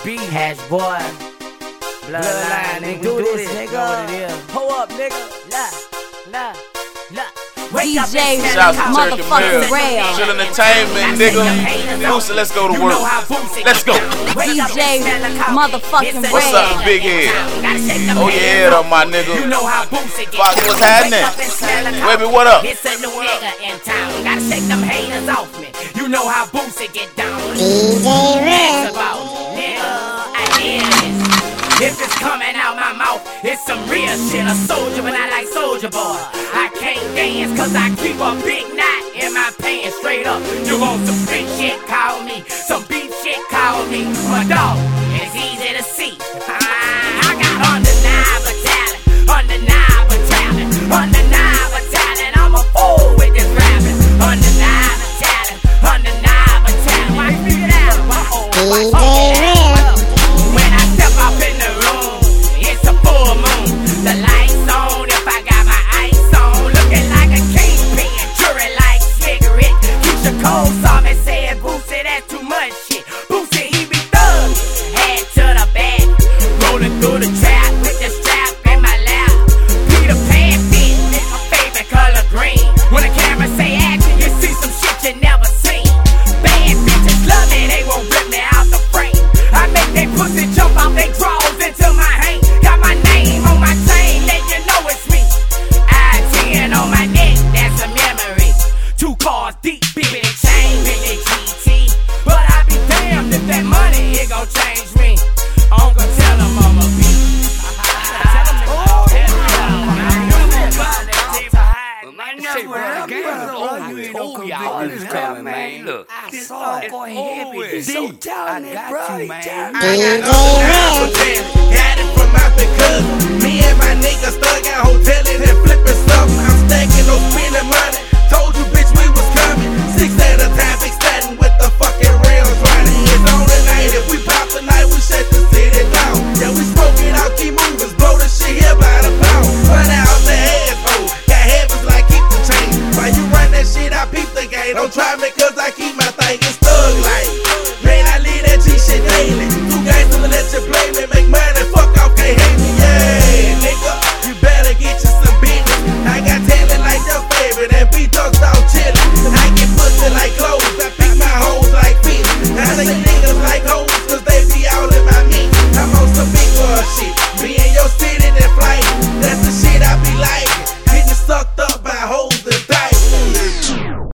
HB. Hash boy. Bloodline, nigga. Do this, nigga. Pull up, nigga. La, la, la. DJ Shout out to Turkey motherfucking Rail. Chill Entertainment, nigga. Booster, let's go to work. Let's go. DJ motherfucking Rail. What's up, big head? Oh yeah, though, my nigga. You know how Boosie get Fox, what's happening? Baby, what up? It's a new nigga in town. Gotta shake them haters off me. You know how Boosie get down. DJ shit. A soldier, but not like Soulja Boy. I can't dance cause I keep a big knot in my pants straight up. You want some street shit? Call me. Some beef shit? Call me. My dog, Oh, y'all is coming, man. Look, It's all going heavy. So Don't tell me, bro. DJ Tell Red. Got it from out the club. Me and my like, it's thug like. Man, I leave that G shit daily. Two guys never let you blame me, make money, fuck off, can't hate me. Yeah, nigga, you better get you some business. I got talent like your favorite, and be talked out chillin'. I get pussy like clothes, I pick my hoes like feet. I say niggas like hoes.